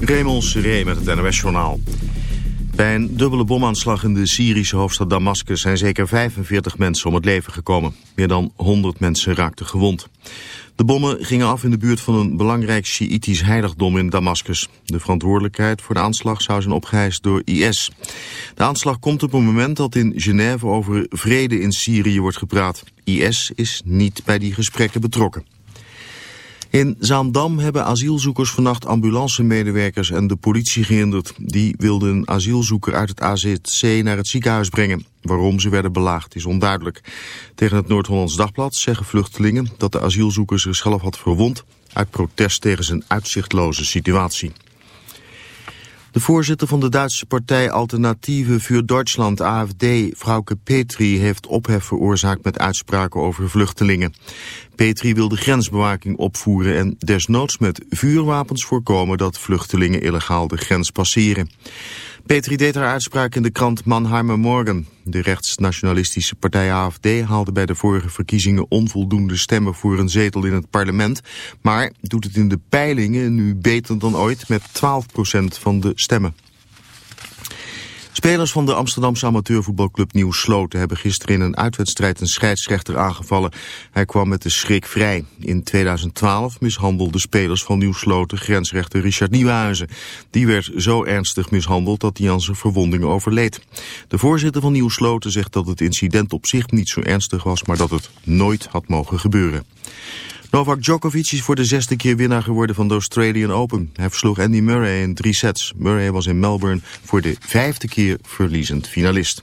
Raymond Seré met het NOS-journaal. Bij een dubbele bomaanslag in de Syrische hoofdstad Damascus zijn zeker 45 mensen om het leven gekomen. Meer dan 100 mensen raakten gewond. De bommen gingen af in de buurt van een belangrijk Sjiïtisch heiligdom in Damascus. De verantwoordelijkheid voor de aanslag zou zijn opgeheist door IS. De aanslag komt op een moment dat in Genève over vrede in Syrië wordt gepraat. IS is niet bij die gesprekken betrokken. In Zaandam hebben asielzoekers vannacht ambulancemedewerkers en de politie gehinderd. Die wilden een asielzoeker uit het AZC naar het ziekenhuis brengen. Waarom ze werden belaagd is onduidelijk. Tegen het Noord-Hollands Dagblad zeggen vluchtelingen dat de asielzoeker zichzelf had verwond... uit protest tegen zijn uitzichtloze situatie. De voorzitter van de Duitse partij Alternatieve voor Duitsland, AFD, Frauke Petri, heeft ophef veroorzaakt met uitspraken over vluchtelingen. Petri wil de grensbewaking opvoeren en desnoods met vuurwapens voorkomen dat vluchtelingen illegaal de grens passeren. Petri deed haar uitspraak in de krant Mannheimer Morgen. De rechtsnationalistische partij AFD haalde bij de vorige verkiezingen onvoldoende stemmen voor een zetel in het parlement, maar doet het in de peilingen nu beter dan ooit met 12% van de stemmen. Spelers van de Amsterdamse amateurvoetbalclub Nieuw Sloten hebben gisteren in een uitwedstrijd een scheidsrechter aangevallen. Hij kwam met de schrik vrij. In 2012 mishandelde spelers van Nieuw Sloten grensrechter Richard Nieuwenhuizen. Die werd zo ernstig mishandeld dat hij aan zijn verwondingen overleed. De voorzitter van Nieuw Sloten zegt dat het incident op zich niet zo ernstig was, maar dat het nooit had mogen gebeuren. Novak Djokovic is voor de zesde keer winnaar geworden van de Australian Open. Hij versloeg Andy Murray in drie sets. Murray was in Melbourne voor de vijfde keer verliezend finalist.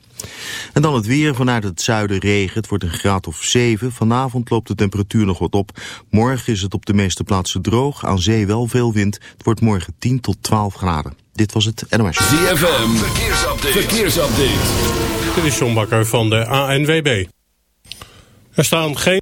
En dan het weer vanuit het zuiden regen. Het wordt een graad of 7. Vanavond loopt de temperatuur nog wat op. Morgen is het op de meeste plaatsen droog. Aan zee wel veel wind. Het wordt morgen 10 tot 12 graden. Dit was het NOS. ZFM. Verkeersupdate. Verkeersupdate. Dit is John Bakker van de ANWB. Er staan geen...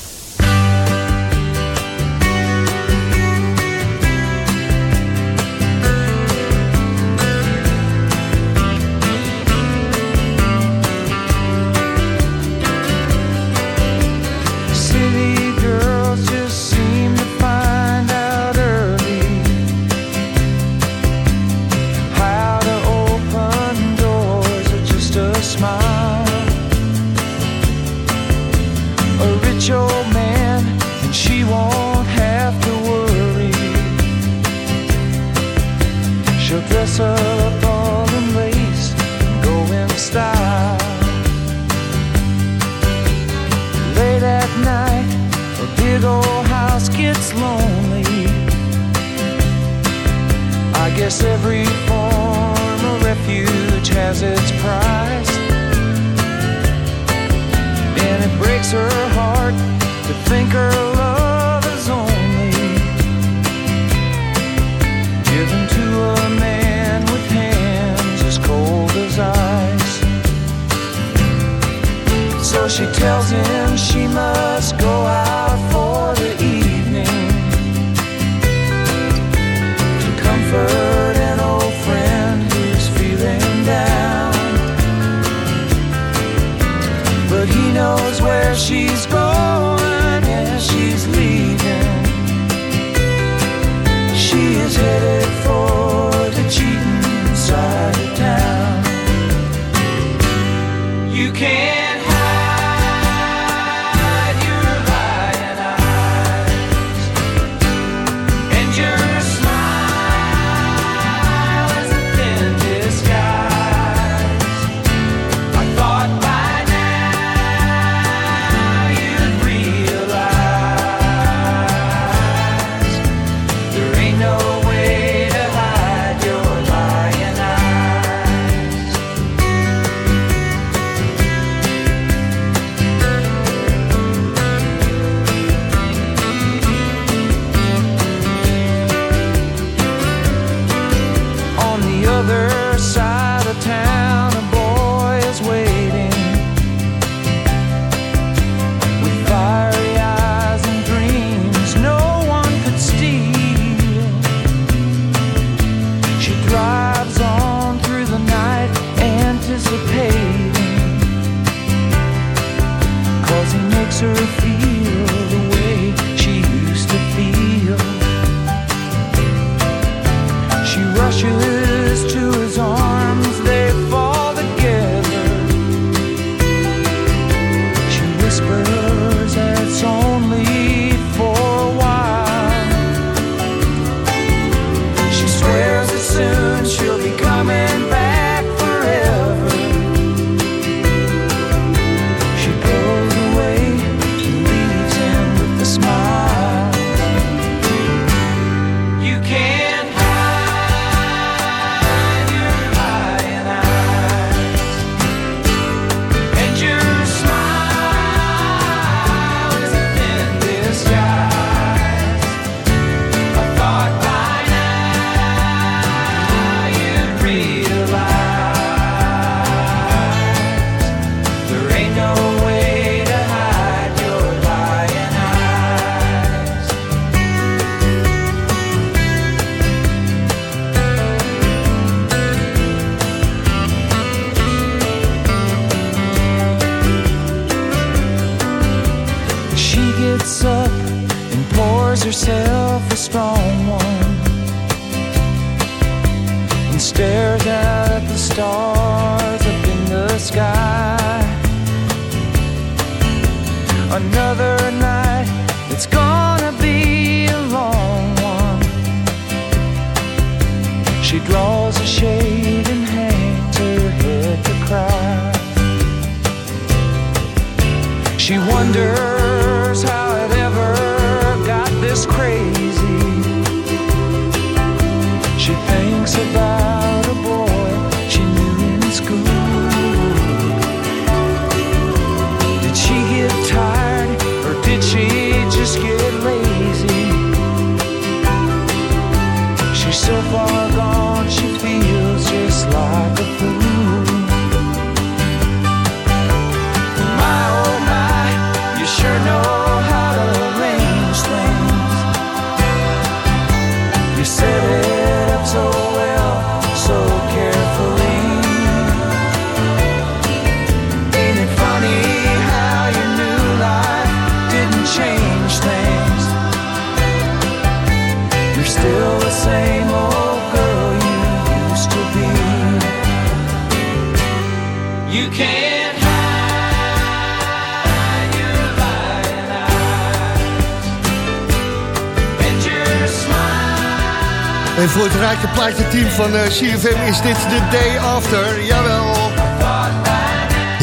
van eh, uh, CFM is dit de day after. Jawel.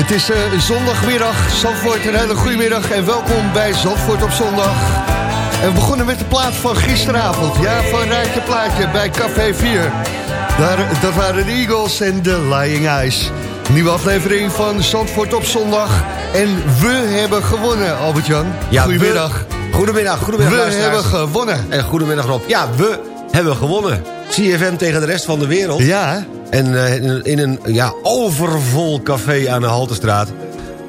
Het is eh, zondagmiddag. Zandvoort, een hele goede middag. En welkom bij Zandvoort op zondag. En we begonnen met de plaat van gisteravond. Ja, van Rijtje Plaatje bij Café 4. Daar, dat waren de Eagles en de Lying Eyes. Nieuwe aflevering van Zandvoort op zondag. En we hebben gewonnen, Albert-Jan. Ja, goedemiddag. Goedemiddag. Goedemiddag, We hebben gewonnen. En goedemiddag, Rob. Ja, we hebben gewonnen. CFM tegen de rest van de wereld. Ja. En eh, in een ja, overvol café aan de Haltestraat...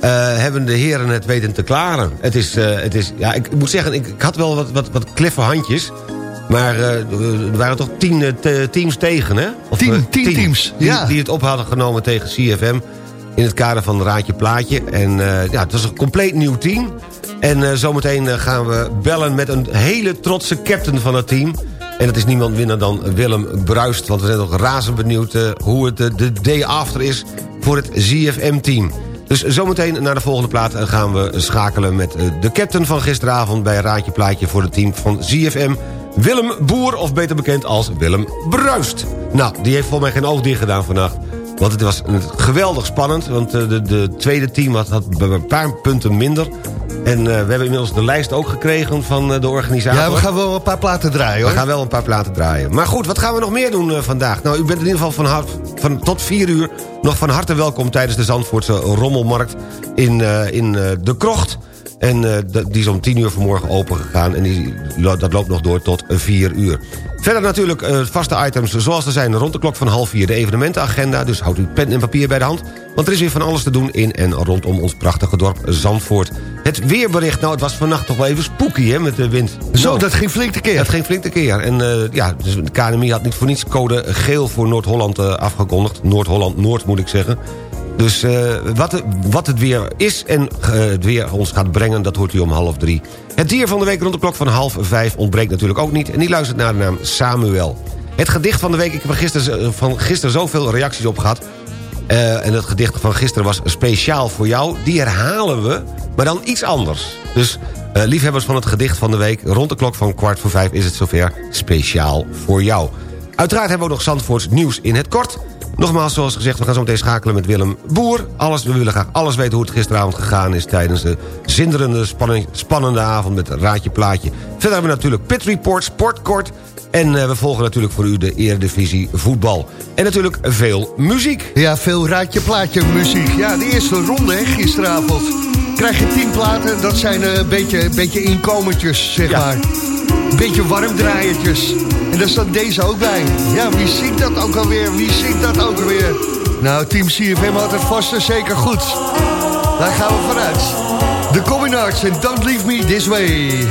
Eh, hebben de heren het weten te klaren. Het is, eh, het is ja, ik moet zeggen, ik, ik had wel wat, wat, wat kleffe handjes... Maar er waren toch tien teams tegen, hè? Of, tien, tien, tien, teams, die, ja. Die het op hadden genomen tegen CFM... in het kader van Raadje Plaatje. En ja, het was een compleet nieuw team. En zometeen gaan we bellen met een hele trotse captain van het team... En dat is niemand minder dan Willem Bruist. Want we zijn nog razend benieuwd eh, hoe het de, de day after is voor het ZFM-team. Dus zometeen naar de volgende plaat eh, gaan we schakelen met eh, de captain van gisteravond... bij Raadje Plaatje voor het team van ZFM. Willem Boer, of beter bekend als Willem Bruist. Nou, die heeft volgens mij geen oog dicht gedaan vannacht. Want het was eh, geweldig spannend. Want eh, de, de tweede team had, had een paar punten minder. En eh, we hebben inmiddels de lijst ook gekregen van eh, de organisator. Ja, we gaan wel een paar platen draaien, hoor. We gaan wel een paar platen draaien. Maar goed, wat gaan we nog meer doen eh, vandaag? Nou, u bent in ieder geval van, hart- van tot vier uur... nog van harte welkom tijdens de Zandvoortse Rommelmarkt in, in De Krocht. En eh, die is om tien uur vanmorgen open gegaan. En die, dat loopt nog door tot vier uur. Verder natuurlijk eh, vaste items zoals er zijn rond de klok van half vier... de evenementenagenda, dus houdt u pen en papier bij de hand. Want er is weer van alles te doen in en rondom ons prachtige dorp Zandvoort. Het weerbericht, nou het was vannacht toch wel even spooky hè, met de wind. Zo, Nou, dat ging flink tekeer. het ging flink tekeer. En eh, ja, dus de KNMI had niet voor niets code geel voor Noord-Holland eh, afgekondigd. Noord-Holland-Noord moet ik zeggen. Dus eh, wat, wat het weer is en eh, het weer ons gaat brengen... dat hoort u om half drie. Het dier van de week rond de klok van half vijf ontbreekt natuurlijk ook niet... en die luistert naar de naam Samuel. Het gedicht van de week, ik heb er gisteren, eh, van gisteren zoveel reacties op gehad... Eh, en het gedicht van gisteren was speciaal voor jou. Die herhalen we, maar dan iets anders. Dus liefhebbers van het gedicht van de week... rond de klok van kwart voor vijf is het zover speciaal voor jou. Uiteraard hebben we ook nog Zandvoorts nieuws in het kort. Nogmaals, zoals gezegd, we gaan zo meteen schakelen met Willem Boer. Alles, we willen graag alles weten hoe het gisteravond gegaan is... tijdens de zinderende, spanning- spannende avond met Raadje Plaatje. Verder hebben we natuurlijk Pit Report, Sportkort... en eh, we volgen natuurlijk voor u de Eredivisie voetbal. En natuurlijk veel muziek. Ja, veel raadje plaatje muziek. Ja, de eerste ronde hè, gisteravond. Krijg je tien platen, dat zijn eh, een beetje, een beetje inkomertjes, zeg Ja. maar. Beetje warm draaiertjes. En daar staat deze ook bij. Ja, wie zingt dat ook alweer? Wie zingt dat ook alweer? Nou, Team CFM had het vast en zeker goed. Daar gaan we vanuit. De Common Arts en Don't Leave Me This Way.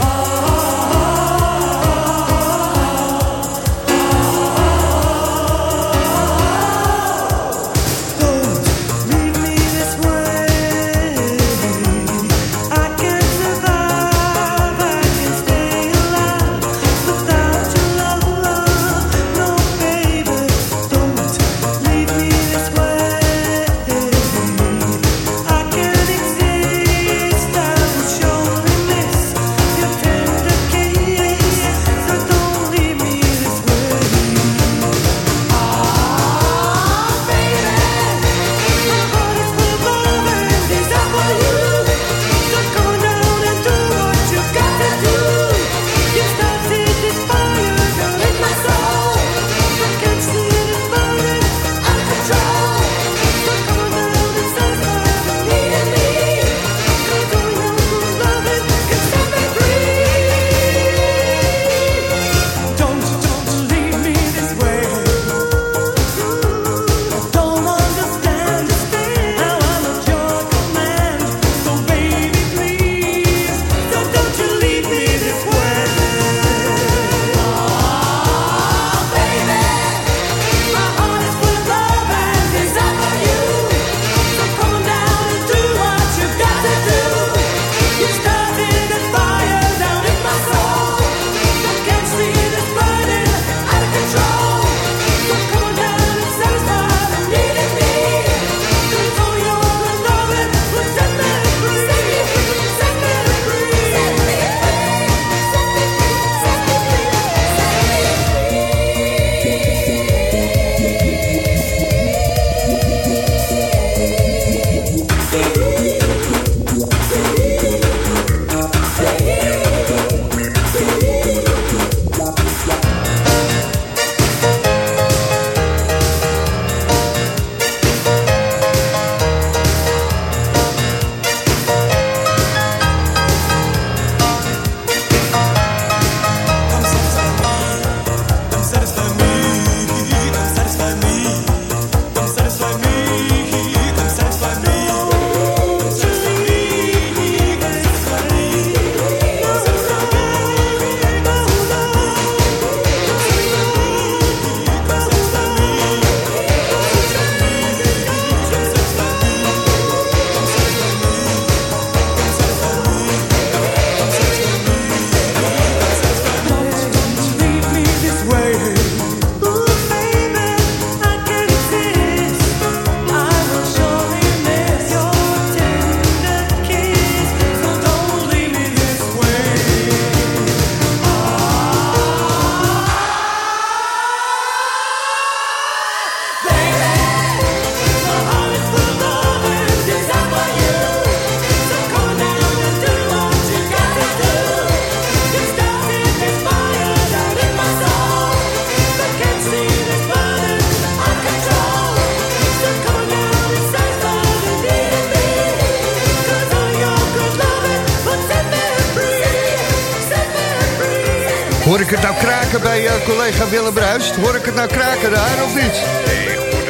Collega Willem Bruist? Hoor ik het nou kraken daar of niet?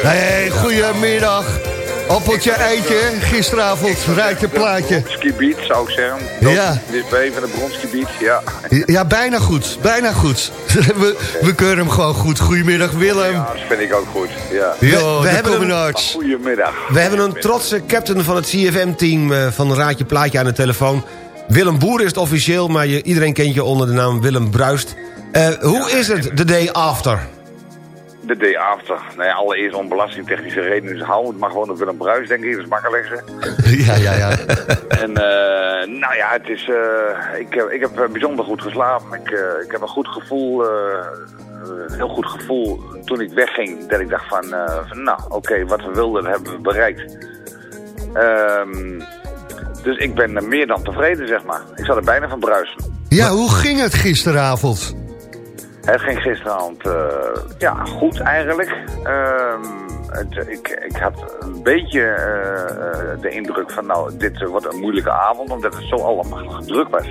Nee, goedemiddag. Appeltje, eitje, gisteravond, rijtje plaatje. Bronskibiet, zou ik zeggen. Ja. Dit is even een bronskibiet, ja. Ja, bijna goed, bijna goed. we, we keuren hem gewoon goed. Goedemiddag, Willem. Ja, dat vind ik ook goed, ja. Yo, we de hebben Communards. Goedemiddag. We hebben een trotse captain van het CFM-team uh, van Raadje Plaatje aan de telefoon. Willem Boer is het officieel, maar je, iedereen kent je onder de naam Willem Bruist. Uh, hoe is het de day after? De day after. Nou ja, allereerst om belastingtechnische redenen. Dus hou het maar gewoon op Willem Bruis, denk ik. Dat is makkelijkste. ja, ja, ja. en uh, nou ja, het is... Uh, ik, ik heb bijzonder goed geslapen. Ik, uh, ik heb een goed gevoel... een heel goed gevoel toen ik wegging. Dat ik dacht van... van nou, oké, okay, wat we wilden hebben we bereikt. Um, dus ik ben meer dan tevreden, zeg maar. Ik zat er bijna van bruisen. Ja, hoe ging het gisteravond? Het ging gisteravond uh, ja, goed eigenlijk. Uh, het, ik, ik had een beetje uh, de indruk van nou, dit wordt een moeilijke avond, omdat het zo allemaal druk was.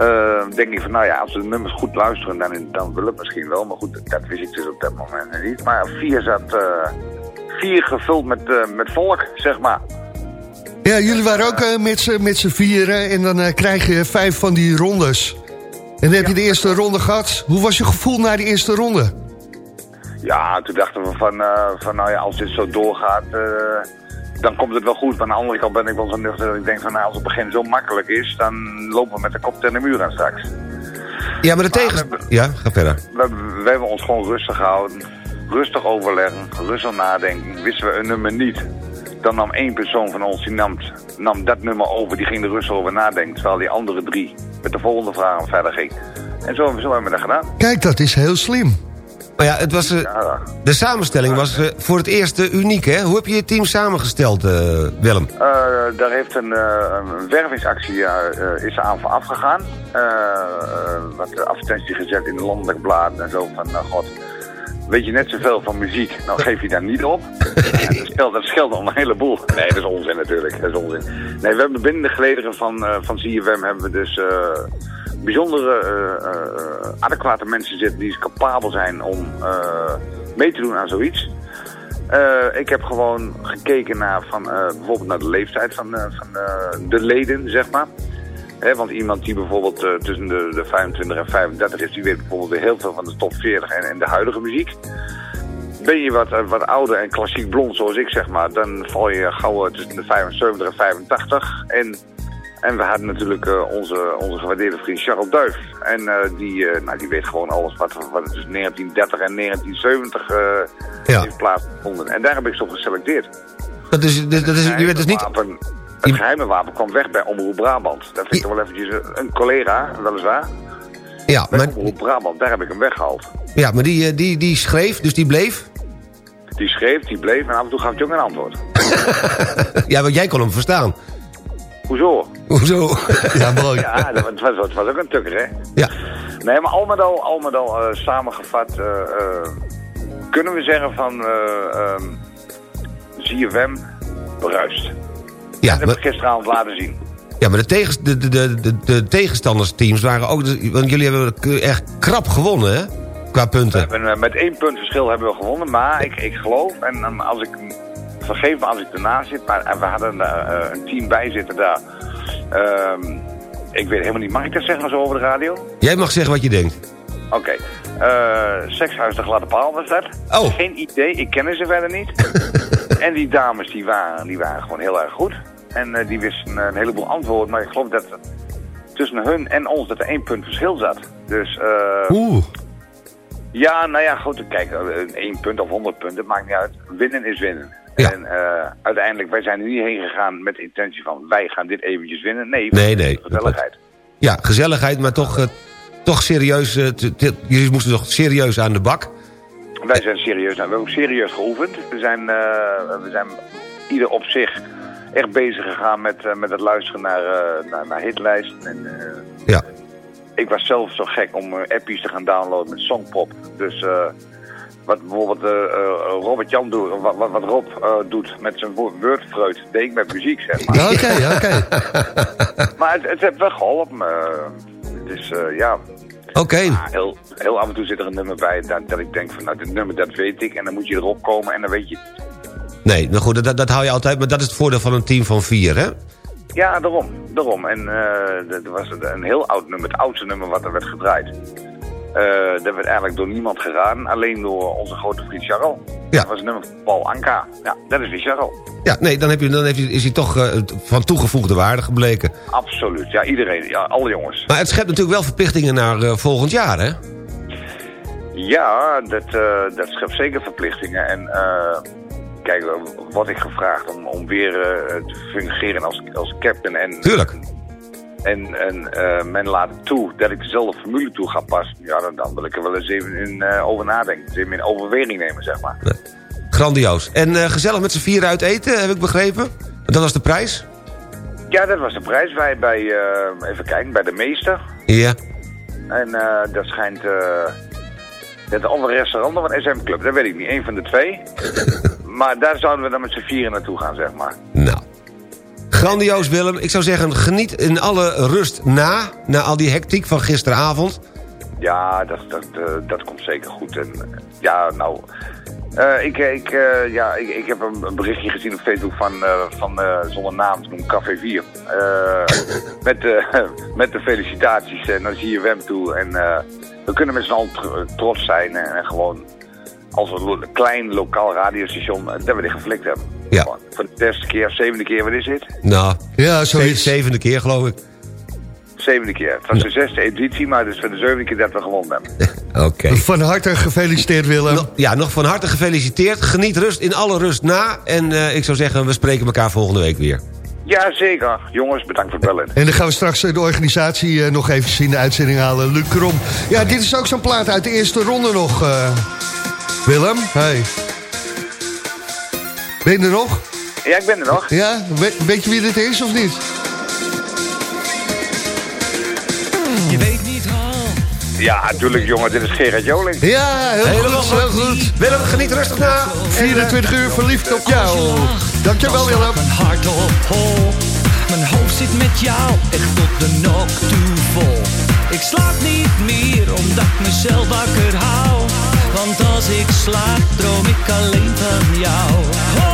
Uh, denk ik van nou ja, als we de nummers goed luisteren, dan, dan wil het misschien wel. Maar goed, dat wist ik dus op dat moment niet. Maar vier zat vier gevuld met, met volk, zeg maar. Ja, jullie waren ook met z'n vieren en dan krijg je vijf van die rondes. En dan heb je de eerste ronde gehad. Hoe was je gevoel na die eerste ronde? Ja, toen dachten we van, uh, van nou ja, als dit zo doorgaat, dan komt het wel goed. Maar aan de andere kant ben ik wel zo nuchter dat ik denk van, nou, als het begin zo makkelijk is, dan lopen we met de kop tegen de muur aan straks. Ja, maar de tegen... Ja, ga verder. We, we, hebben ons gewoon rustig gehouden. Rustig overleggen, rustig nadenken. Wisten we een nummer niet, dan nam één persoon van ons, die nam, nam dat nummer over, die ging er rustig over nadenken. Terwijl die andere drie met de volgende vragen verder ging. En zo, zo hebben we dat gedaan. Kijk, dat is heel slim. Maar ja, het was, uh, ja. de samenstelling was uh, voor het eerst uh, uniek, hè? Hoe heb je je team samengesteld, Willem? daar heeft een, een wervingsactie is aan vooraf gegaan. wat advertentie gezet in de landelijk blad en zo van, god weet je net zoveel van muziek, nou geef je daar niet op. En dat, scheelt, dat scheelt om een heleboel. Nee, dat is onzin natuurlijk. Dat is onzin. Nee, we hebben binnen de gelederen van, uh, van CFM hebben we dus uh, bijzondere uh, adequate mensen zitten die capabel zijn om mee te doen aan zoiets. ik heb gewoon gekeken naar van, bijvoorbeeld naar de leeftijd van, van de leden, zeg maar. He, want iemand die bijvoorbeeld uh, tussen de, de 25 en 35 is, die weet bijvoorbeeld weer heel veel van de top 40 en, en de huidige muziek. Ben je wat, uh, wat ouder en klassiek blond zoals ik zeg maar, dan val je gauw tussen de 75 en 85. En, en we hadden natuurlijk uh, onze, onze gewaardeerde vriend Charles Duif. En die, nou, die weet gewoon alles wat, wat tussen 1930 en 1970 ja. heeft plaatsgevonden. En daar heb ik zo geselecteerd. Dat is, dat is, je bent dus niet... het geheime wapen kwam weg bij Omroep Brabant. Dat vind ik wel eventjes een collega, weliswaar. Ja, bij maar... Omroep Brabant, daar heb ik hem weggehaald. Ja, maar die, die, die schreef, dus die bleef? Die schreef, die bleef en af en toe gaf hij ook een antwoord. ja, want jij kon hem verstaan. Hoezo? Hoezo? ja, mooi. Ja, dat was, dat was ook een tukker, hè? Ja. Nee, maar al met al, al, met al uh, samengevat... Uh, uh, kunnen we zeggen van... Um, ZFM beruist. Ja, dat heb ik gisteravond laten zien. Ja, maar de, tegens, de, de, de, de tegenstandersteams waren ook... Want jullie hebben echt krap gewonnen, hè? Qua punten. We hebben, met één punt verschil hebben we gewonnen. Maar ik, ik geloof, en als ik... Vergeef me als ik ernaast zit, maar we hadden uh, een team bij zitten daar. Uh, ik weet helemaal niet, mag ik dat zeggen zo over de radio? Jij mag zeggen wat je denkt. Oké. Okay. Uh, Sekshuis de Gladde Paal was dat. Oh. Geen idee, ik ken ze verder niet. en die dames die waren, die waren gewoon heel erg goed. En uh, die wisten een heleboel antwoorden. Maar ik geloof dat tussen hun en ons dat er één punt verschil zat. Dus... Uh, Oeh. Ja, nou ja, goed. Kijk, één punt of honderd punten, het maakt niet uit. Winnen is winnen. Ja. En uh, uiteindelijk, wij zijn er niet heen gegaan met de intentie van... wij gaan dit eventjes winnen. Nee, nee, nee gezelligheid. Ja, gezelligheid, maar toch, uh, toch serieus... Uh, jullie moesten toch serieus aan de bak? Wij zijn serieus, nou, we hebben ook serieus geoefend. We zijn, we zijn ieder op zich echt bezig gegaan met, uh, met het luisteren naar, uh, naar, naar hitlijsten. En, uh, ja. Ik was zelf zo gek om appies te gaan downloaden met Songpop. Dus wat bijvoorbeeld Robert Jan doet, wat, wat, Rob doet met zijn wordfreud, deed ik met muziek, zeg maar. Oké, oké. maar het, het heeft wel geholpen. het is, ja... Oké. Maar heel, heel af en toe zit er een nummer bij dat, dat ik denk van, nou, dit nummer dat weet ik. En dan moet je erop komen en dan weet je. Nee, nou goed, dat, dat hou je altijd, maar dat is het voordeel van een team van vier, hè? Ja, daarom. daarom. En eh dat was een heel oud nummer, het oudste nummer wat er werd gedraaid. Eh, dat werd eigenlijk door niemand gedaan, alleen door onze grote vriend Charles. Ja. Dat was een nummer van Paul Anka. Ja, dat is weer Charles. Ja, nee, dan, heb je, dan is hij toch eh, van toegevoegde waarde gebleken. Absoluut. Ja, iedereen. Ja, alle jongens. Maar het schept natuurlijk wel verplichtingen naar volgend jaar, hè? Ja, dat, dat schept zeker verplichtingen. En eh, kijk, word ik gevraagd om, om weer eh, te fungeren als, als captain. En, Tuurlijk. En, en eh, men laat toe dat ik dezelfde formule toe ga passen. Ja, dan, dan wil ik er wel eens even in, eh, over nadenken. Dus even in overweging nemen, zeg maar. Grandioos. En gezellig met z'n vier uit eten, heb ik begrepen. Dat was de prijs? Ja, dat was de prijs bij, bij even kijken, bij de meester. Ja. En dat schijnt... het andere restaurant of een SM Club, dat weet ik niet. Eén van de twee. maar daar zouden we dan met z'n vieren naartoe gaan, zeg maar. Nou. Grandioos, Willem. Ik zou zeggen, geniet in alle rust na... na al die hectiek van gisteravond. Ja, dat, dat, eh, dat komt zeker goed. En, eh, ja, nou... eh, ik, ik, ja, ik, ik heb een, berichtje gezien op Facebook van, van zonder naam te noemen, Café 4. Eh, met, de met de felicitaties en dan zie je Wem toe. En we kunnen met z'n allen tr- trots zijn en, gewoon als een lo- klein lokaal radiostation eh, dat we dit geflikt hebben. Ja. Gewoon Voor de zesde keer, zevende keer, wat is dit? Nou, Ja, ze- zevende keer geloof ik. Zevende keer. Het was de zesde editie, maar het is voor de zevende keer dat we gewonnen hebben. Oké. Van harte gefeliciteerd, Willem. Ja, nog van harte gefeliciteerd. Geniet rust in alle rust na. En eh, ik zou zeggen, we spreken elkaar volgende week weer. Ja, zeker. Jongens, bedankt voor het bellen. En dan gaan we straks eh, de organisatie eh, nog even in de uitzending halen. Luc Krom. Ja, dit is ook zo'n plaat uit de eerste ronde nog. eh. Willem, hey. Ben je er nog? Ja, ik ben er nog. Ja? We- weet je wie dit is of niet? Je weet niet al. Ja, natuurlijk jongen, dit is Gerard Joling. Ja, heel Helemaal goed, heel goed. Willem, geniet rustig na. 24 uur verliefd op jou. Dankjewel, Willem. Mijn hart op hol. Mijn hoofd zit met jou echt tot de nok toe vol. Ik slaap niet meer omdat ik mezelf wakker hou. Want als ik slaap, droom ik alleen van jou.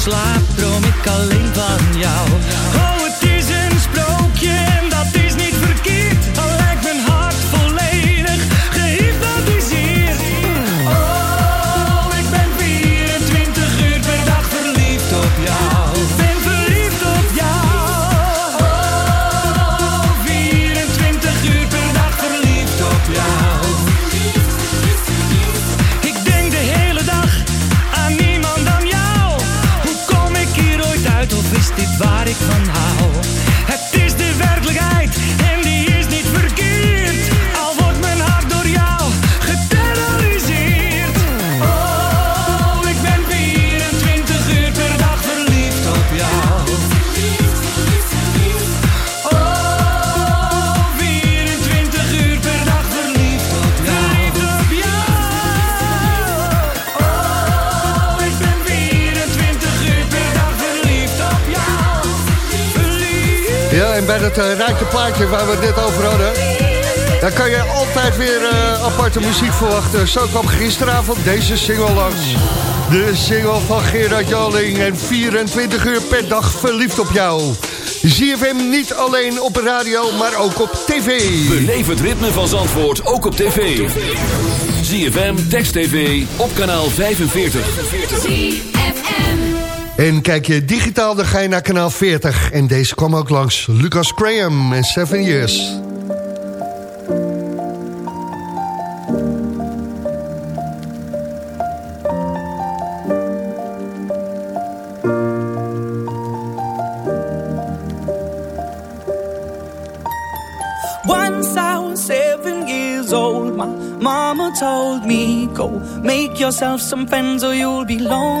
Als bij dat uh, rijke plaatje waar we het net over hadden... dan kan je altijd weer uh, aparte muziek verwachten. Zo kwam gisteravond deze single langs. De single van Gerard Joling en 24 uur per dag verliefd op jou. ZFM niet alleen op radio, maar ook op tv. Beleef het ritme van Zandvoort ook op tv. ZFM, Text TV, op kanaal 45. En kijk je digitaal, dan ga je naar kanaal 40. En deze kwam ook langs Lucas Graham en Seven Years. told me, go make yourself some friends or you'll be lonely.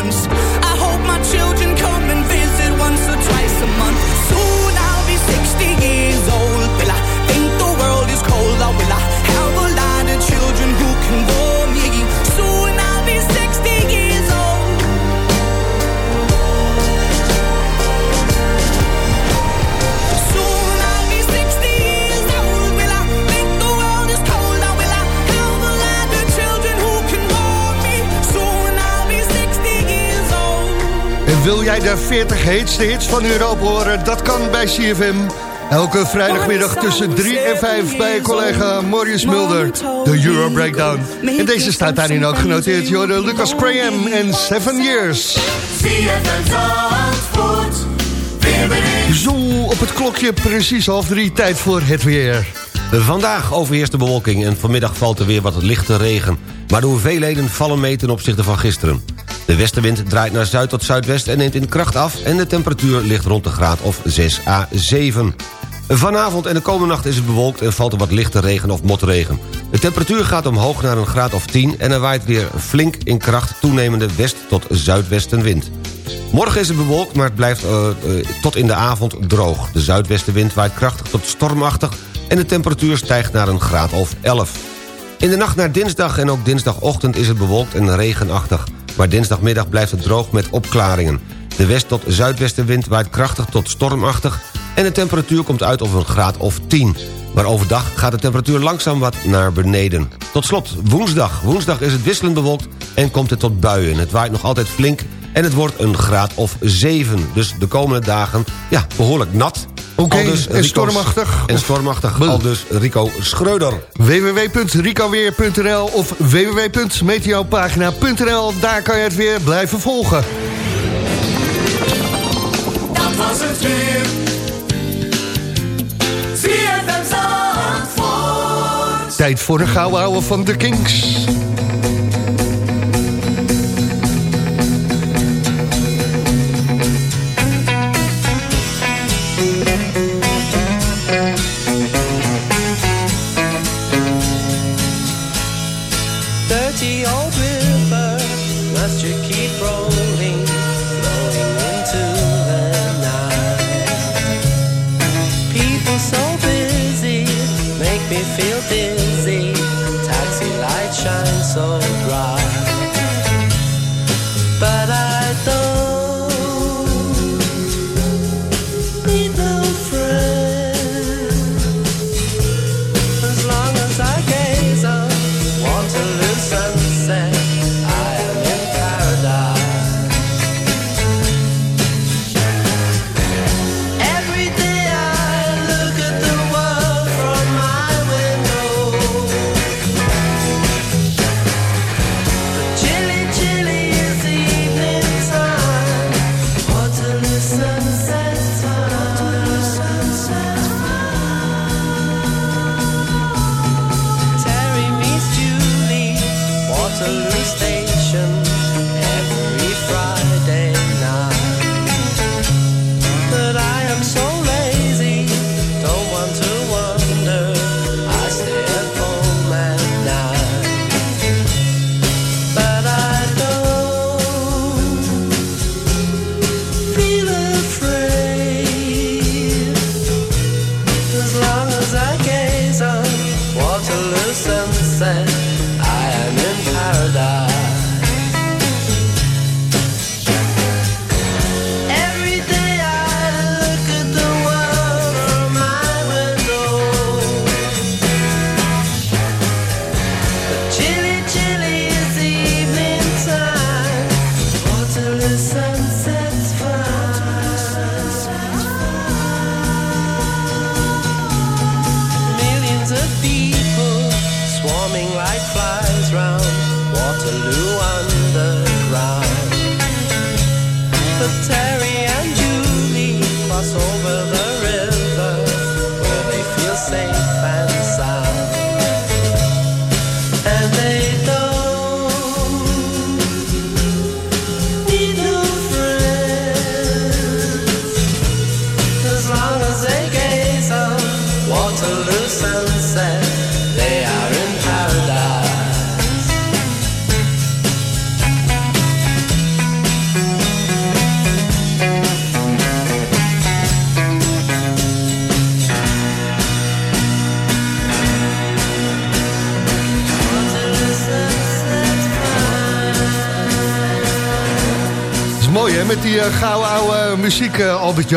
Jij de 40 heetste hits van Europa horen? Dat kan bij CFM. Elke vrijdagmiddag tussen 3 en 5 bij collega Maurice Mulder. De Euro Breakdown. En deze staat daarin ook genoteerd. Jorden Lucas Graham en 7 Years. Zo op het klokje precies half drie. Tijd voor het weer. Vandaag overheerst de bewolking en vanmiddag valt er weer wat lichte regen. Maar de hoeveelheden vallen mee ten opzichte van gisteren. De westenwind draait naar zuid tot zuidwest en neemt in kracht af... en de temperatuur ligt rond de graad of 6 à 7. Vanavond en de komende nacht is het bewolkt en valt er wat lichte regen of motregen. De temperatuur gaat omhoog naar een graad of 10... en er waait weer flink in kracht toenemende west- tot zuidwestenwind. Morgen is het bewolkt, maar het blijft uh, uh, tot in de avond droog. De zuidwestenwind waait krachtig tot stormachtig... en de temperatuur stijgt naar een graad of 11. In de nacht naar dinsdag en ook dinsdagochtend is het bewolkt en regenachtig. Maar dinsdagmiddag blijft het droog met opklaringen. De west- tot zuidwestenwind waait krachtig tot stormachtig... en de temperatuur komt uit op een graad of 10. Maar overdag gaat de temperatuur langzaam wat naar beneden. Tot slot, woensdag. Woensdag is het wisselend bewolkt en komt het tot buien. Het waait nog altijd flink en het wordt een graad of 7. Dus de komende dagen, ja, behoorlijk nat. Oké, Aldus en stormachtig? En stormachtig, al dus Rico Schreuder. www.ricoweer.nl of www.meteopagina.nl. Daar kan je het weer blijven volgen. Dat was het weer. ZFM Zandvoort. Tijd voor de gouden ouwe van de Kings. said.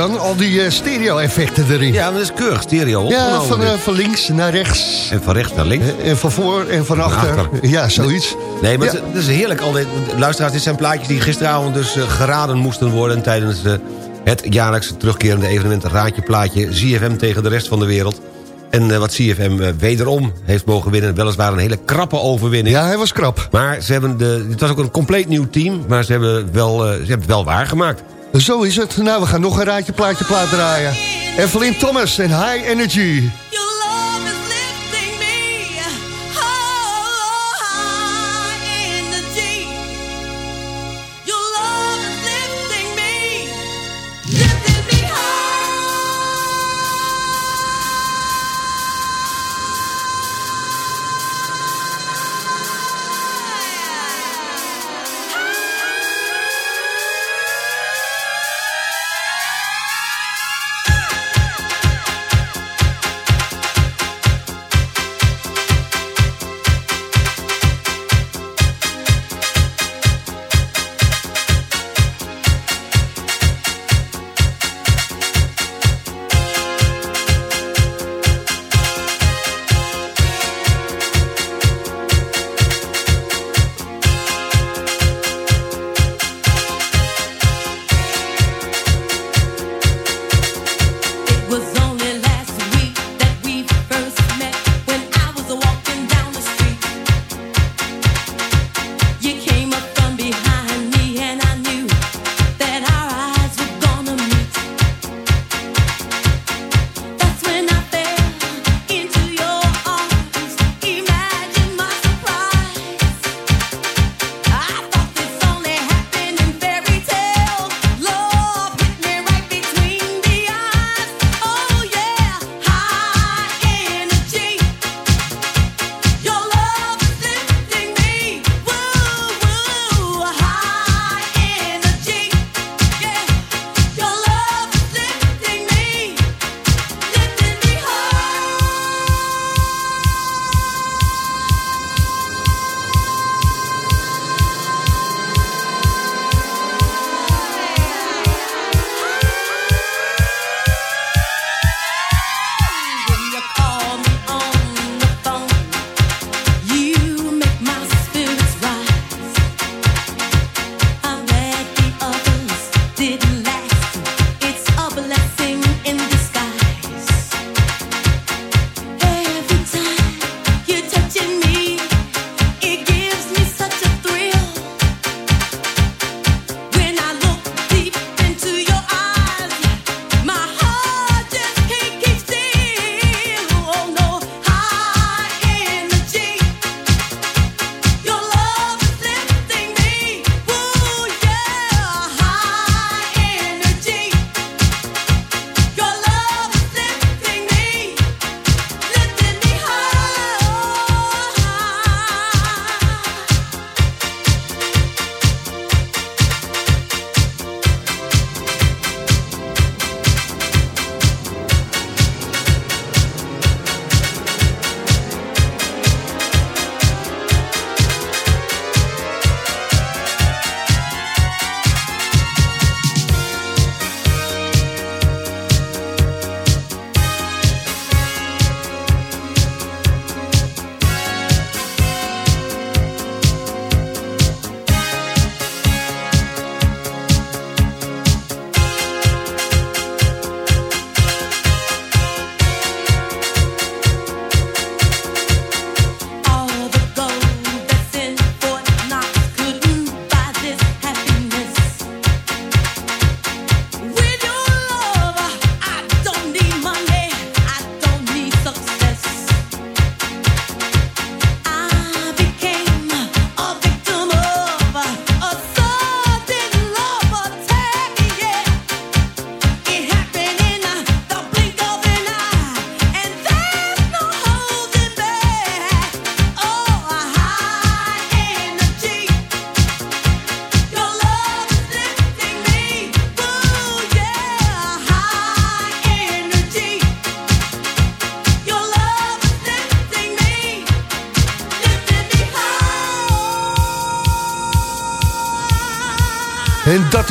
Albert-Jan. Al die eh, stereo-effecten erin. Ja, maar dat is keurig stereo Ja, van, eh, van links naar rechts. En van rechts naar links. En van voor en van achter. achter. Ja, zoiets. Nee, maar Ja. het, het is heerlijk. Al dit, luisteraars, dit zijn plaatjes die gisteravond dus eh, geraden moesten worden... tijdens eh, het jaarlijks terugkerende evenement Raadje Plaatje... ZFM tegen de rest van de wereld. En eh, wat CFM eh, wederom heeft mogen winnen. Weliswaar een hele krappe overwinning. Ja, hij was krap. Maar ze hebben de, het was ook een compleet nieuw team. Maar ze hebben, wel, eh, ze hebben het wel waargemaakt. Zo is het. Nou, we gaan nog een raadje plaatje plaat draaien. Evelyn Thomas en High Energy.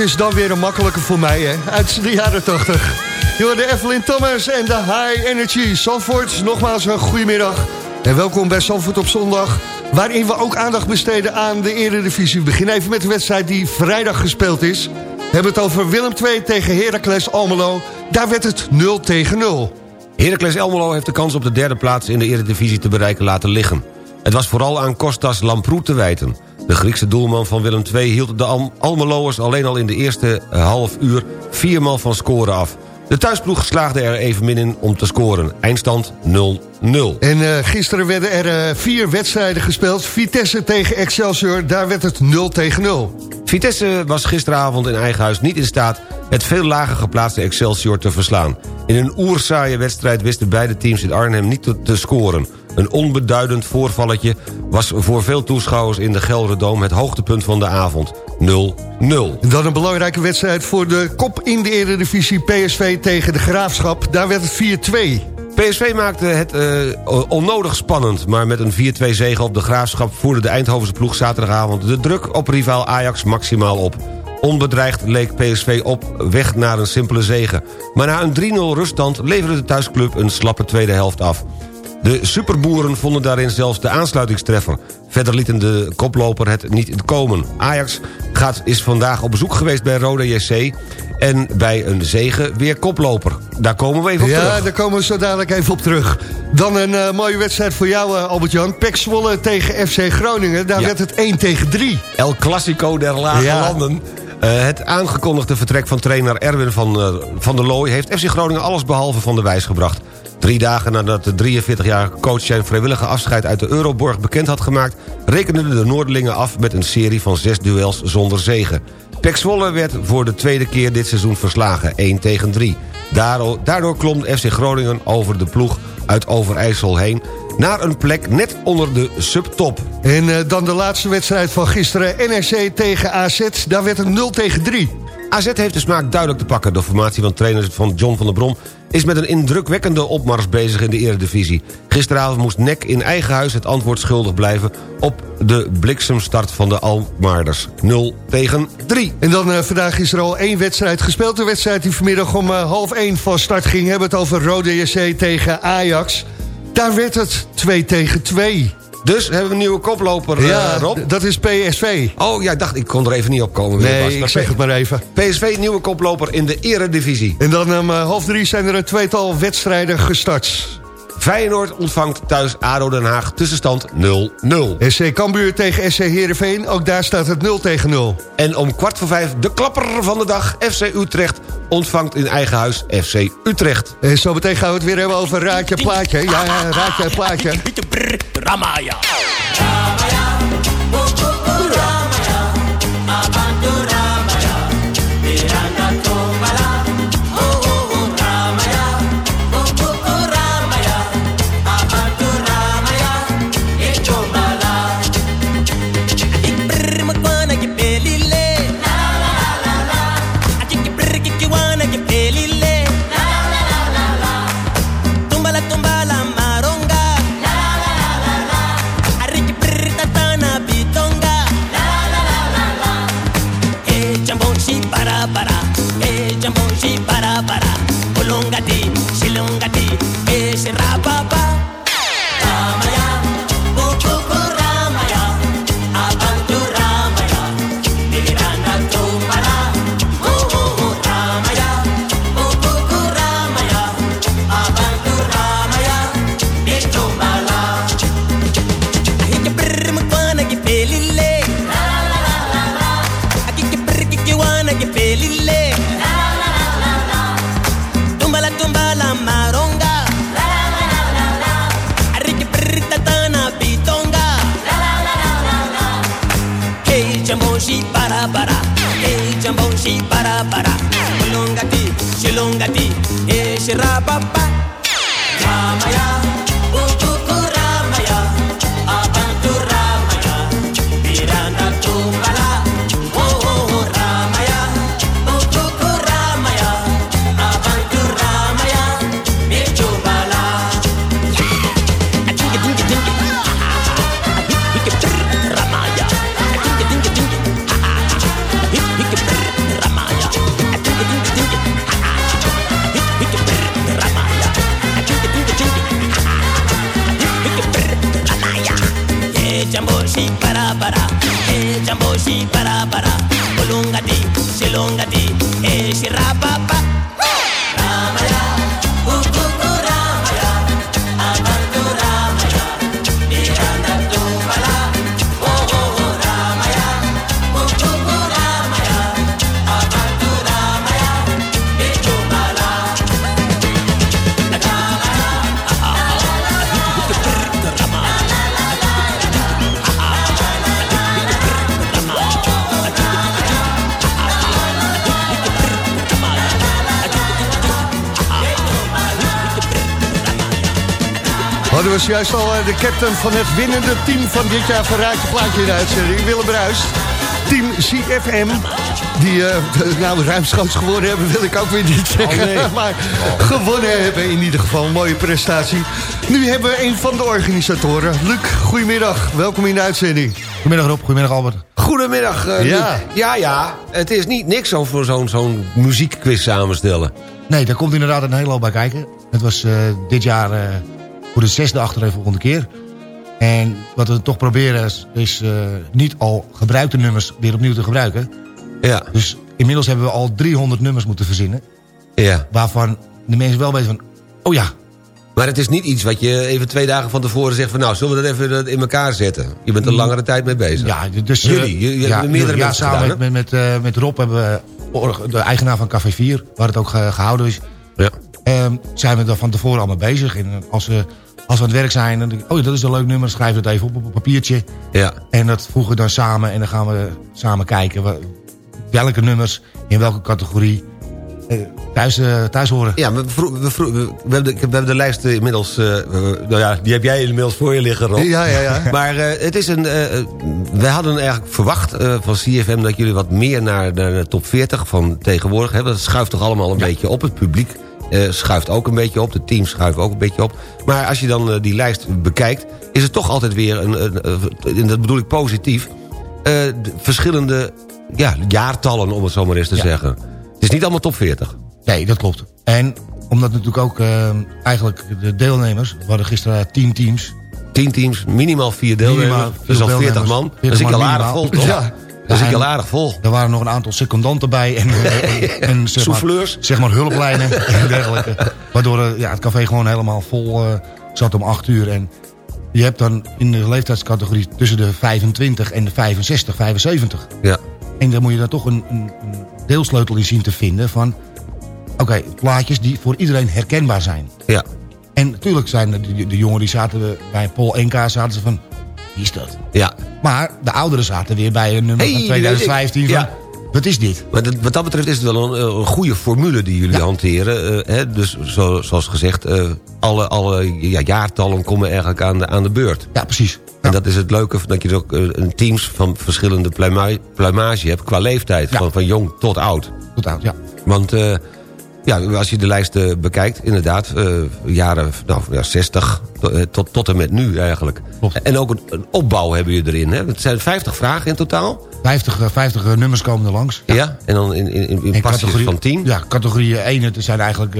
Is dan weer een makkelijke voor mij, hè? Uit de jaren 80. de Evelyn Thomas en de High Energy. Zandvoort, nogmaals een goedemiddag. En welkom bij Zandvoort op zondag. Waarin we ook aandacht besteden aan de Eredivisie. We beginnen even met de wedstrijd die vrijdag gespeeld is. We hebben het over Willem II tegen Heracles Almelo. Daar werd het 0 tegen 0. Heracles Almelo heeft de kans op de derde plaats in de Eredivisie te bereiken laten liggen. Het was vooral aan Kostas Lamproe te wijten. De Griekse doelman van Willem II hield de Al Almeloers alleen al in de eerste half uur viermaal van scoren af. De thuisploeg slaagde er evenmin in om te scoren. Eindstand 0-0. En uh, gisteren werden er uh, vier wedstrijden gespeeld. Vitesse tegen Excelsior, daar werd het 0 tegen 0. Vitesse was gisteravond in eigen huis niet in staat... het veel lager geplaatste Excelsior te verslaan. In een oerzaaie wedstrijd wisten beide teams in Arnhem niet te, te scoren. Een onbeduidend voorvalletje was voor veel toeschouwers in de Gelderdoom... het hoogtepunt van de avond. 0-0. Dan een belangrijke wedstrijd voor de kop in de Eredivisie PSV tegen de Graafschap. Daar werd het 4-2. PSV maakte het uh, onnodig spannend... maar met een 4-2 zege op de Graafschap... voerde de Eindhovense ploeg zaterdagavond de druk op rivaal Ajax maximaal op. Onbedreigd leek PSV op weg naar een simpele zege. Maar na een 3-0 ruststand leverde de thuisclub een slappe tweede helft af. De superboeren vonden daarin zelfs de aansluitingstreffer. Verder lieten de koploper het niet komen. Ajax gaat, is vandaag op bezoek geweest bij Roda JC... en bij een zegen weer koploper. Daar komen we even op ja, terug. Ja, daar komen we zo dadelijk even op terug. Dan een uh, mooie wedstrijd voor jou, uh, Albert-Jan. Pek Zwolle tegen FC Groningen. Daar ja. werd het 1 tegen 3. El Clasico der lage ja. landen. Uh, het aangekondigde vertrek van trainer Erwin van, van der Looy... heeft FC Groningen alles behalve van de wijs gebracht. Drie dagen nadat de 43-jarige coach zijn vrijwillige afscheid uit de Euroborg bekend had gemaakt... rekenden de Noorderlingen af met een serie van zes duels zonder zegen. Pek Zwolle werd voor de tweede keer dit seizoen verslagen, 1 tegen 3. Daardoor, klom FC Groningen over de ploeg uit Overijssel heen naar een plek net onder de subtop. En uh, dan de laatste wedstrijd van gisteren, NRC tegen AZ. Daar werd het 0 tegen 3. AZ heeft de smaak duidelijk te pakken. De formatie van trainers van John van der Brom is met een indrukwekkende opmars bezig in de eredivisie. Gisteravond moest NEC in eigen huis het antwoord schuldig blijven... op de bliksemstart van de Almaarders. 0 tegen 3. En dan uh, vandaag is er al één wedstrijd gespeeld. De wedstrijd die vanmiddag om uh, half 1 van start ging. Hebben het over Rode JC tegen Ajax. Daar werd het 2 tegen 2. Dus hebben we een nieuwe koploper, ja, uh, Rob? dat is PSV. Oh ja, ik dacht, ik kon er even niet op komen. Nee, ik zeg het maar even. PSV, nieuwe koploper in de eredivisie. En dan om uh, half drie zijn er een tweetal wedstrijden gestart. Feyenoord ontvangt thuis ADO Den Haag tussenstand 0-0. SC Cambuur tegen SC Heerenveen, ook daar staat het 0 tegen 0. En om kwart voor vijf de klapper van de dag. FC Utrecht ontvangt in eigen huis FC Utrecht. En zo meteen gaan we het weer hebben over Raadje Plaatje. Ja, Raadje Plaatje. Mittermeier. elongati eh, eshirapapa Juist al eh, de captain van het winnende team van dit jaar van Raadje Plaatje in de uitzending. Willem Bruis. Team CFM. Die eh, nou ruimschoots geworden hebben, wil ik ook weer niet zeggen. nee. maar gewonnen hebben in ieder geval. Een mooie prestatie. Nu hebben we een van de organisatoren. Luc, goedemiddag. Welkom in de uitzending. Goedemiddag Rob, goedemiddag Albert. Goedemiddag, eh, Ja. Luc. Ja, ja. Het is niet niks om voor zo'n zo'n muziekquiz samenstellen. Nee, daar komt inderdaad een hele hoop bij kijken. Het was eh, dit jaar eh, voor de zesde achtereenvolgende keer. En wat we toch proberen is, is eh, niet al gebruikte nummers weer opnieuw te gebruiken. Ja. Dus inmiddels hebben we al 300 nummers moeten verzinnen. Ja. Waarvan de mensen wel weten van, oh ja, Maar het is niet iets wat je even twee dagen van tevoren zegt... van nou, zullen we dat even in elkaar zetten? Je bent er langere tijd mee bezig. Ja, dus, eh, Jullie, je, je ja, hebt meerdere ja, mensen samen gedaan, met, met, met, eh, met Rob hebben we de eigenaar van Café 4, waar het ook ge- gehouden is. Ja. Ehm, zijn we er van tevoren allemaal bezig. En als we, als we aan het werk zijn, dan denk ik, oh ja, dat is een leuk nummer, schrijf het even op op een papiertje. Ja. En dat voegen we dan samen en dan gaan we samen kijken welke nummers in welke categorie eh, thuis, eh, thuis horen. Ja, we, we, we, we hebben de, we hebben de lijst eh, inmiddels... nou ja, die heb jij inmiddels voor je liggen, Rob. Ja, ja, ja. Maar eh, het is een... eh, eh, wij hadden eigenlijk verwacht eh, van CFM... dat jullie wat meer naar, naar de top 40 van tegenwoordig hebben. Dat schuift toch allemaal een beetje op. Het publiek eh, schuift ook een beetje op. De teams schuiven ook een beetje op. Maar als je dan eh, die lijst bekijkt... is het toch altijd weer, een, een, een- en dat bedoel ik positief... eh, de verschillende ja, jaartallen, om het zo maar eens te zeggen. Het is niet allemaal top 40. Nee, dat klopt. En omdat natuurlijk ook eh, eigenlijk de deelnemers, we hadden gisteren tien teams. Tien teams, minimaal vier deelnemers. Minimaal dus al vier 40 deelnemers. man. 40 Dat is ik al aardig vol, toch? Ja. Dat ik En al aardig vol. Er waren nog een aantal secondanten bij en, en zeg, maar, zeg maar hulplijnen en dergelijke. Waardoor eh, ja, het café gewoon helemaal vol eh, zat om acht uur. En je hebt dan in de leeftijdscategorie tussen de 25 en de 65, 75. Ja. En dan moet je dan toch een, een, een deelsleutel in zien te vinden van... Oké, plaatjes die voor iedereen herkenbaar zijn. Ja. En natuurlijk zijn de, de, de jongen die zaten bij Paul NK zaten ze van... Is dat? Ja. Maar de ouderen zaten weer bij een nummer Hey, van die weet 2015 ik. van... Ja. Wat is dit? Maar dat- wat dat betreft is het wel een, een goede formule die jullie hanteren. eh, hè? Dus zo, zoals gezegd, eh, alle, alle ja, jaartallen komen eigenlijk aan de, aan de beurt. Ja, precies. En dat is het leuke, dat je ook eh, een teams van verschillende plumage hebt... qua leeftijd, van, van jong tot oud. Tot oud, ja. Want eh, ja, als je de lijst bekijkt, inderdaad, eh, jaren nou, ja, 60 to- eh, tot, tot en met nu eigenlijk. En ook een, een opbouw hebben je erin. Hè? Het zijn 50 vragen in totaal. 50, eh, 50 eh, nummers komen er langs. Ja, en dan in, in, in, in van 10. Ja, categorie 1, het zijn eigenlijk...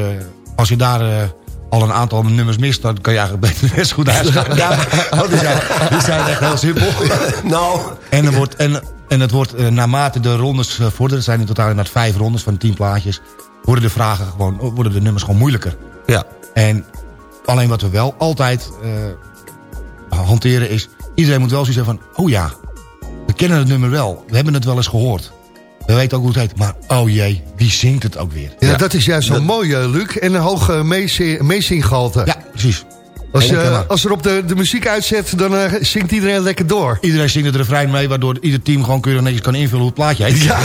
als je daar al een aantal nummers mist... dan kan je eigenlijk beter best goed uitgaan. Ja, want die zijn, die zijn echt heel simpel. nou. En, er wordt, en, en het wordt naarmate de rondes vorderen... er zijn in totaal inderdaad vijf rondes van tien plaatjes... worden de vragen gewoon, worden de nummers gewoon moeilijker. Ja. En alleen wat we wel altijd eh, hanteren is... iedereen moet wel zoiets hebben van... oh ja, we kennen het nummer wel. We hebben het wel eens gehoord. We weten ook hoe het heet. Maar oh jee, wie zingt het ook weer? Ja, dat is juist zo mooi, Luc. En een hoge meezi- meezinggehalte. Ja, precies. Als, je, als er op de, de muziek uitzet, dan eh, zingt iedereen lekker door. Iedereen zingt het refrein mee... waardoor ieder team gewoon keurig netjes kan invullen hoe het plaatje heet. Ja,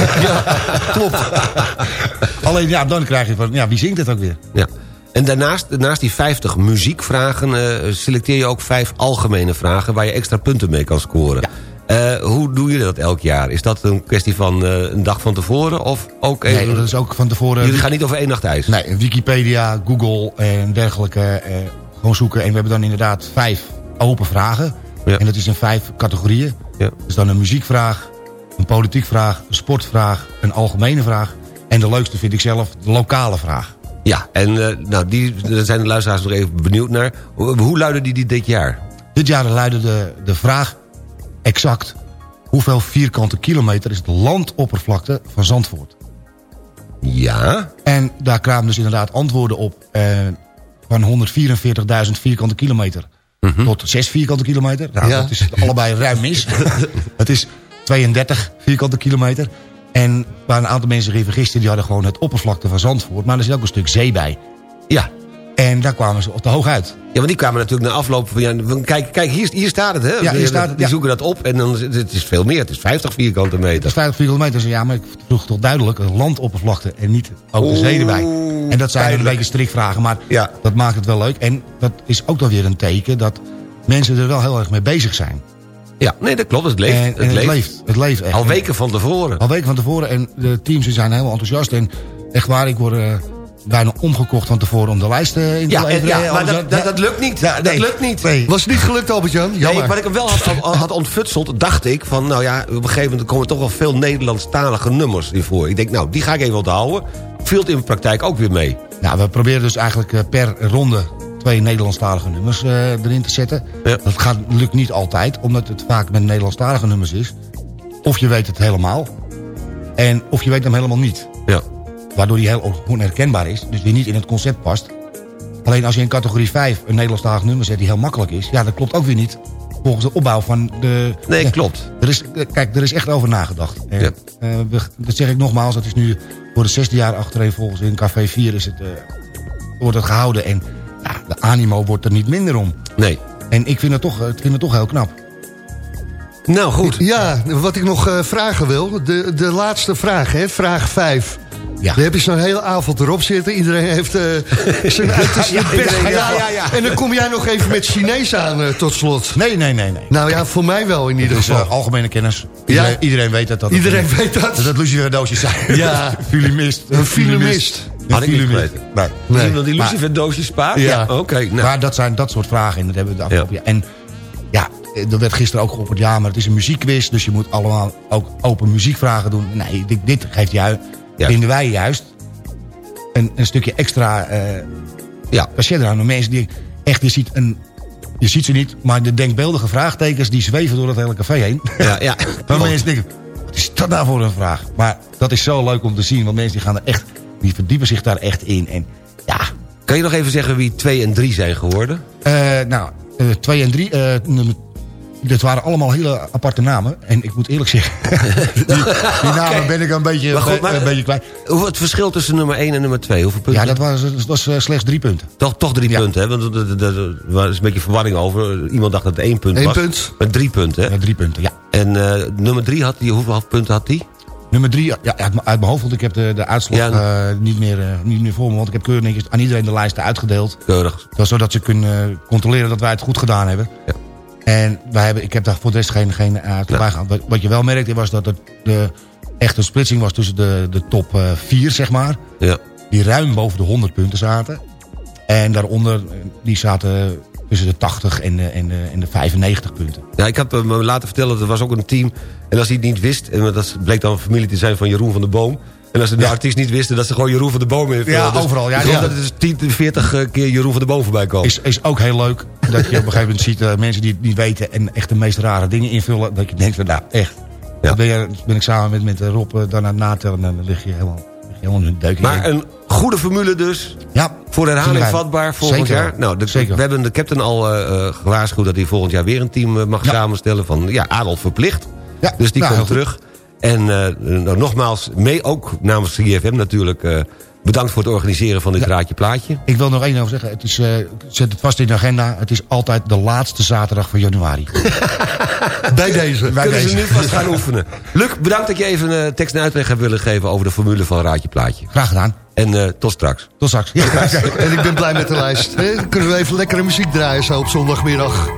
klopt. Alleen ja, dan krijg je van... ja, wie zingt het ook weer? Ja. En daarnaast, naast die 50 muziekvragen... eh, selecteer je ook vijf algemene vragen... waar je extra punten mee kan scoren. Eh, hoe doe je dat elk jaar? Is dat een kwestie van eh, een dag van tevoren? Of ook even... Nee, dat is ook van tevoren... Jullie gaan niet over één nacht ijs? Nee, Wikipedia, Google en dergelijke. Eh, gewoon zoeken. En we hebben dan inderdaad vijf open vragen. En dat is in vijf categorieën. Ja. Dus dan een muziekvraag, een politiekvraag, een sportvraag, een algemene vraag. En de leukste vind ik zelf, de lokale vraag. Ja, en eh, nou, die, daar zijn de luisteraars nog even benieuwd naar. Hoe, luiden die, die dit jaar? Dit jaar luidde de, de vraag... exact hoeveel vierkante kilometer is het landoppervlakte van Zandvoort. Ja. En daar kwamen dus inderdaad antwoorden op van 144.000 vierkante kilometer tot 6 vierkante kilometer. Nou, Ja. dat is allebei ruim mis. het is 32 vierkante kilometer. En waar een aantal mensen zich vergisten... die hadden gewoon het oppervlakte van Zandvoort. Maar er zit ook een stuk zee bij. Ja. En daar kwamen ze op te hoog uit. Ja, want die kwamen natuurlijk na afloop van... Ja, kijk, kijk hier, hier staat het, hè? Ja, hier staat het, Die ja. zoeken dat op en dan is het, is veel meer. Het is 50 vierkante meter. is 50 vierkante meter. Ja, maar ik vroeg toch duidelijk... een landoppervlakte en niet ook de zee erbij. En dat zijn een pijnlijk. beetje strikvragen. Maar Ja. dat maakt het wel leuk. En dat is ook dan weer een teken... dat mensen er wel heel erg mee bezig zijn. Ja, nee, dat klopt. Het leeft. En, en het, leeft. Het leeft echt. Al weken van tevoren. Al weken van tevoren. En de teams zijn helemaal enthousiast. En echt waar, ik word eh, bijna omgekocht van tevoren om de lijst eh, in te Ja, en- leveren. ja, maar dat, dat, dat lukt niet. Ja, Dat lukt niet. Nee. Was niet gelukt, Albert-Jan? Nee, wat ik hem wel had, had, ontfutseld, dacht ik van... nou ja, op een gegeven moment komen toch wel veel Nederlandstalige nummers in voor. Ik denk, nou, die ga ik even onthouden. Viel het in de praktijk ook weer mee. Nou, we proberen dus eigenlijk eh, per ronde twee Nederlandstalige nummers eh, erin te zetten. Ja. Dat gaat, lukt niet altijd, omdat het vaak met Nederlandstalige nummers is. Of je weet het helemaal. En of je weet hem helemaal niet. Ja. Waardoor die heel onherkenbaar is. Dus die niet in het concept past. Alleen als je in categorie 5 een Nederlandstalig nummer zet die heel makkelijk is. Ja, dat klopt ook weer niet. Volgens de opbouw van de... Nee, Ja, klopt. Er is, eh, kijk, er is echt over nagedacht. En, Ja. eh, we- dat zeg ik nogmaals, dat is nu voor de zesde jaar achtereen volgens in Café 4 is het, eh, wordt het gehouden. En ja, de animo wordt er niet minder om. Nee. En ik vind het toch, ik vind het toch heel knap. Nou, goed. Ja, wat ik nog eh, vragen wil. De, de laatste vraag, hè, vraag 5. Ja. Daar heb je zo'n hele avond erop zitten. Iedereen heeft eh, zijn uiterste Ja, best gedaan. ja, ja. En dan kom jij nog even met Chinees aan eh, tot slot. Nee, nee, nee, nee. Nou ja, voor mij wel in ieder geval. eh, algemene kennis. Iedereen, Ja. iedereen weet dat. dat Iedereen het, weet dat. Dat het luciferdoosjes zijn. Ja. Fulimist. Een filimist. Had ik niet filimist. geweten. Nee. Nee. Iemand die luciferdoosjes spaart? Ja. Oké, nou. Maar dat zijn dat soort vragen en dat hebben we de afgelopen jaar. En ja, er werd gisteren ook geopperd, ja, maar het is een muziekquiz... dus je moet allemaal ook open muziekvragen doen. Nee, dit, dit geeft juist, vinden wij juist... een, een stukje extra eh Ja. De mensen die echt, je ziet, een, je ziet ze niet... maar de denkbeeldige vraagtekens die zweven door het hele café heen. Ja, ja. Dan mensen denken, wat is dat nou voor een vraag? Maar dat is zo leuk om te zien, want mensen die gaan er echt... die verdiepen zich daar echt in. En ja, Kan je nog even zeggen wie 2 en 3 zijn geworden? eh, nou, eh, twee en drie, eh, nummer... Dit waren allemaal hele aparte namen. En ik moet eerlijk zeggen, die, die namen ben ik een beetje, Maar goed, maar- een beetje kwijt. Hoe- Het verschil tussen nummer 1 en nummer 2, hoeveel punten? Ja, dat was, dat was eh, slechts drie punten. Toch, toch drie Ja. punten, hè? Want er- was een beetje verwarring over. Iemand dacht dat het één punt Eén was. punt. Maar drie punten, hè? Ja, drie punten, ja. En eh, nummer drie had die, hoeveel punten had die? Nummer drie, ja, uit, mijn- uit mijn hoofd, want ik heb de, de uitslag Ja. eh, niet, meer, niet meer voor me. Want ik heb keurig aan iedereen de lijsten uitgedeeld. Keurig. Dat- Zodat ze kunnen controleren dat wij het goed gedaan hebben. Ja. En wij hebben, ik heb daar voor de rest geen, geen bij gehad. Wat, wat je wel merkte was dat het de, echt een splitsing was tussen de, de top eh, vier, zeg maar. Ja. Die ruim boven de 100 punten zaten. En daaronder, eh, die zaten tussen de 80 en de, en de, en de 95 punten. Ja, ik heb me laten vertellen, dat er was ook een team... en als hij het niet wist, en dat bleek dan familie te zijn van Jeroen van der Boom... en als de Ja. artiest niet wisten, dat ze gewoon Jeroen van der Boom invullen. Ja, Dus overal, ja, ja. dat het dus 10, 40 keer Jeroen van der Boom voorbij komt. Is, is ook heel leuk dat je op een gegeven moment ziet... eh, mensen die het niet weten en echt de meest rare dingen invullen. Dat je denkt, van, nou echt. Ja. Dan ben, je, ben ik samen met, met Rob eh, daarna natellen en dan lig je helemaal. Maar een goede formule dus, ja, voor herhaling vatbaar volgend Zeker jaar. Nou, de, Zeker. we hebben de captain al eh, eh, gewaarschuwd dat hij volgend jaar weer een team eh, mag Ja. samenstellen. Van ja, Adolf verplicht. Ja, Dus die nou, komt terug. En eh, nou, nogmaals, mee ook namens CFM natuurlijk... eh, bedankt voor het organiseren van dit raadje plaatje. Ik wil nog één over zeggen. Het is, eh, zet het vast in de agenda. Het is altijd de laatste zaterdag van januari. Bij deze. Bij Kunnen deze. ze nu vast gaan oefenen. Luc, bedankt dat je even eh, tekst en uitleg hebt willen geven... over de formule van Raadje Plaatje. Graag gedaan. En eh, tot straks. Tot straks. Ja, En ik ben blij met de lijst. hè. Kunnen we even lekkere muziek draaien zo op zondagmiddag.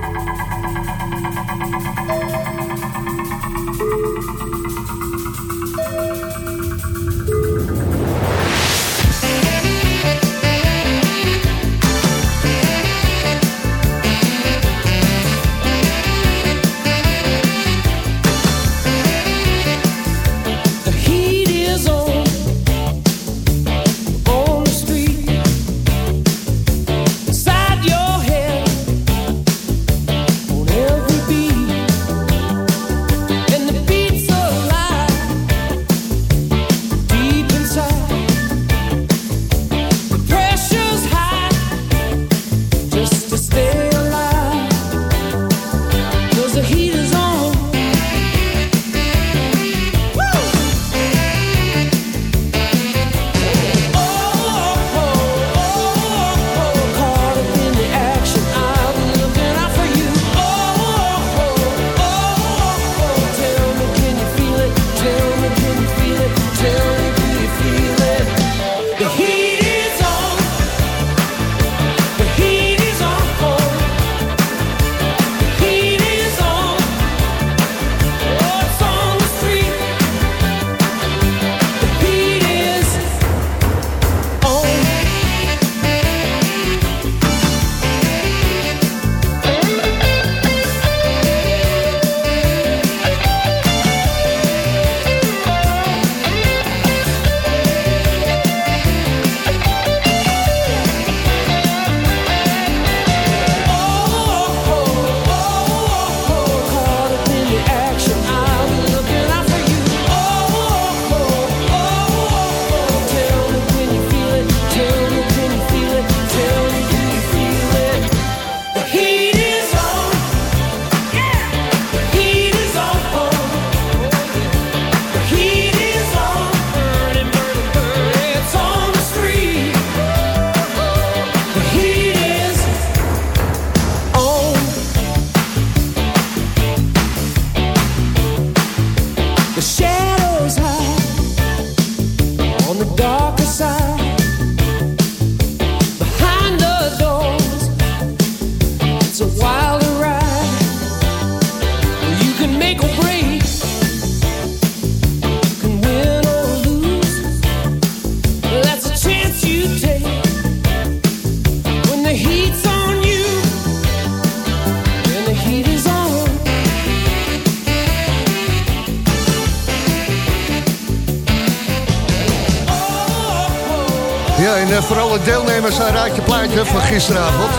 Raadje Plaatje van gisteravond.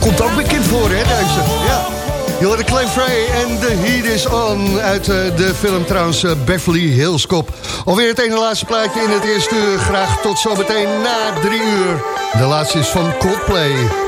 Komt ook bekend voor, hè, deze? Ja. Je hoort de Claim Frey en The Heat is On uit uh, de film trouwens uh, Beverly Hills Cop. Alweer het ene laatste plaatje in het eerste uur. Graag tot zometeen na drie uur. De laatste is van Coldplay.